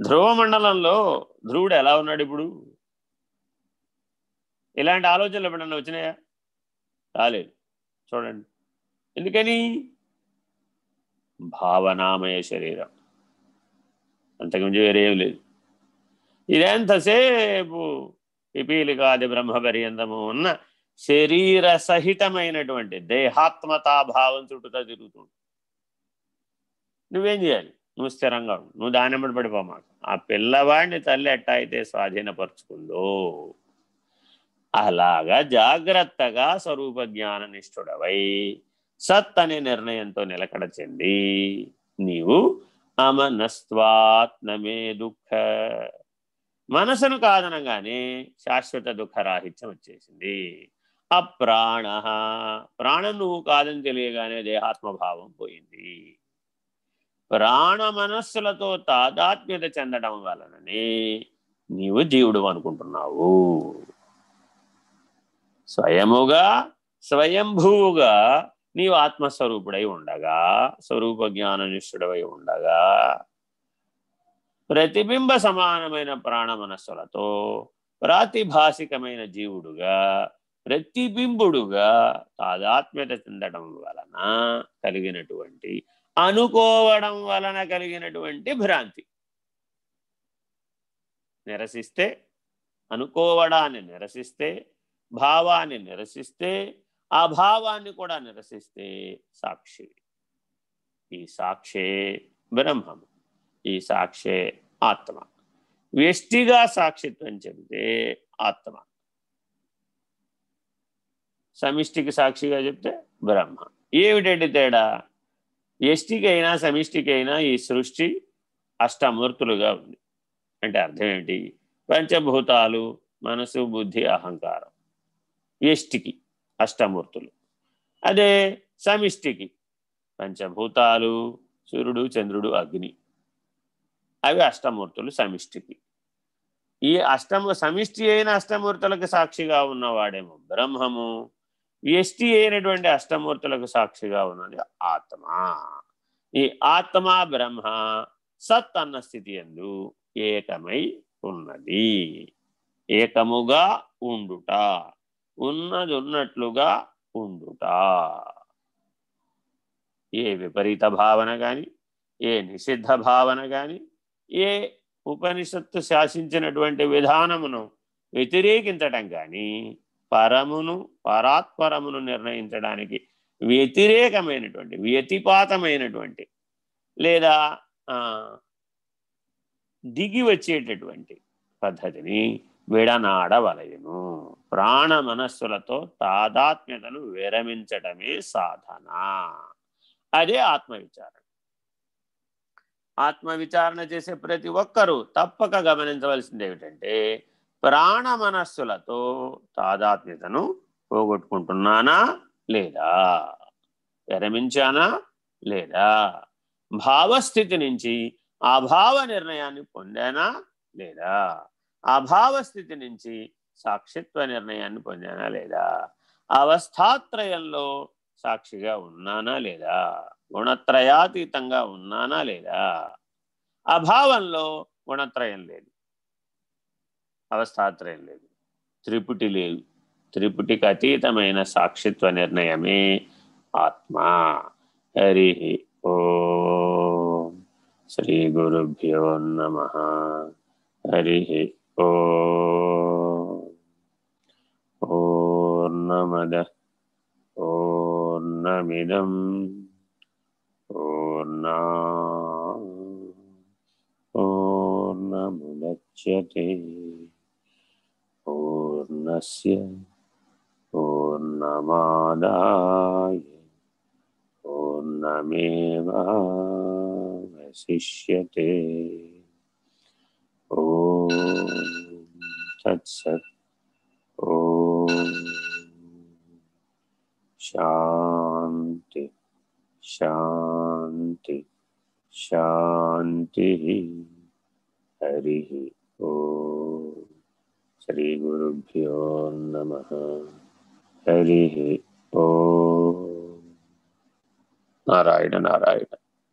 ధ్రువ మండలంలో ధ్రువుడు ఎలా ఉన్నాడు ఇప్పుడు? ఇలాంటి ఆలోచనలు ఎప్పుడన్నా వచ్చినాయా? రాలేదు. చూడండి. ఎందుకని? భావనామయ శరీరం. అంతకుమించి వేరేం లేదు. ఇదెంతసేపు పిపీలికాది బ్రహ్మపర్యంతము ఉన్న శరీర సహితమైనటువంటి దేహాత్మతాభావం చుట్టూతా తిరుగుతుంది. నువ్వేం చేయాలి? నువ్వు స్థిరంగా ఉండు. నువ్వు దానిమ్మడి పడిపోమాక. ఆ పిల్లవాడిని తల్లి ఎట్టా అయితే స్వాధీనపరుచుకుందో అలాగా జాగ్రత్తగా స్వరూప జ్ఞాన నిష్ఠుడవై సత్ అనే నిర్ణయంతో నిలకడ చెంది నీవు అమనస్వాత్నమే దుఃఖ. మనసును కాదనగానే శాశ్వత దుఃఖరాహిత్యం వచ్చేసింది. అప్రాణ. ప్రాణం నువ్వు కాదని తెలియగానే దేహాత్మభావం పోయింది. ప్రాణ మనస్సులతో తాదాత్మ్యత చెందడం వలననే నీవు జీవుడు అనుకుంటున్నావు. స్వయముగా స్వయంభూవుగా నీవు ఆత్మస్వరూపుడై ఉండగా స్వరూప జ్ఞాననిష్ఠుడవై ఉండగా ప్రతిబింబ సమానమైన ప్రాణ మనస్సులతో ప్రాతిభాసికమైన జీవుడుగా ప్రతిబింబుడుగా తాదాత్మ్యత చెందడం వలన కలిగినటువంటి అనుకోవడం వలన కలిగినటువంటి భ్రాంతి. నిరసిస్తే అనుకోవడాన్ని నిరసిస్తే భావాన్ని నిరసిస్తే ఆ భావాన్ని కూడా నిరసిస్తే సాక్షి. ఈ సాక్షే బ్రహ్మము ఈ సాక్షే ఆత్మ. వ్యష్టిగా సాక్షిత్వం చెబితే ఆత్మ. సమిష్టికి సాక్షిగా చెప్తే బ్రహ్మ. ఏమిటండి తేడా? యష్టికి అయినా సమిష్టికి అయినా ఈ సృష్టి అష్టమూర్తులుగా ఉంది. అంటే అర్థం ఏమిటి? పంచభూతాలు మనసు బుద్ధి అహంకారం. ఎష్టికి అష్టమూర్తులు. అదే సమిష్టికి పంచభూతాలు సూర్యుడు చంద్రుడు అగ్ని. అవి అష్టమూర్తులు సమిష్టికి. ఈ అష్టము సమిష్టి అయిన అష్టమూర్తులకు సాక్షిగా ఉన్నవాడేమో బ్రహ్మము. ఎష్టి అయినటువంటి అష్టమూర్తులకు సాక్షిగా ఉన్నది ఆత్మ. ఈ ఆత్మ బ్రహ్మ సత్ అన్న స్థితి ఎందు ఏకమై ఉన్నది. ఏకముగా ఉండుట ఉన్నది ఉన్నట్లుగా ఉండుట. ఏ విపరీత భావన కానీ ఏ నిషిద్ధ భావన కానీ ఏ ఉపనిషత్తు శాసించినటువంటి విధానమును వ్యతిరేకించటం కానీ పరమును పరాత్పరమును నిర్ణయించడానికి వ్యతిరేకమైనటువంటి వ్యతిపాతమైనటువంటి లేదా దిగి వచ్చేటటువంటి పద్ధతిని విడనాడవలయను ప్రాణ మనస్సులతో తాదాత్మ్యతను విరమించటమే సాధన. అదే ఆత్మవిచారణ. ఆత్మవిచారణ చేసే ప్రతి ఒక్కరూ తప్పక గమనించవలసింది ఏమిటంటే ప్రాణ మనస్సులతో తాదాత్మ్యతను పోగొట్టుకుంటున్నానా? లేదా? విరమించానా? లేదా? భావస్థితి నుంచి అభావ నిర్ణయాన్ని పొందానా? లేదా? అభావ స్థితి నుంచి సాక్షిత్వ నిర్ణయాన్ని పొందానా? లేదా? అవస్థాత్రయంలో సాక్షిగా ఉన్నానా? లేదా? గుణత్రయాతీతంగా ఉన్నానా? లేదా? అభావంలో గుణత్రయం లేదు. అవస్థాత్రయం లేదు. త్రిపుటి లేదు. త్రిపుటికి అతీతమైన సాక్షిత్వ నిర్ణయమే ఆత్మ. హరి ఓ. శ్రీ గురుభ్యో నమ. హరి ఓ. ఓర్ణమద ఓర్ణమిదం ఓర్ణా ఓర్ణముద్యతే पूर्णस्य पूर्णमादाय पूर्णमेवावशिष्यते। ॐ तत्सत्। शांति शांति शांति शान्तिः। हरिः శ్రీగురుభ్యో నమ హరి ఓ. నారాయణ నారాయణ.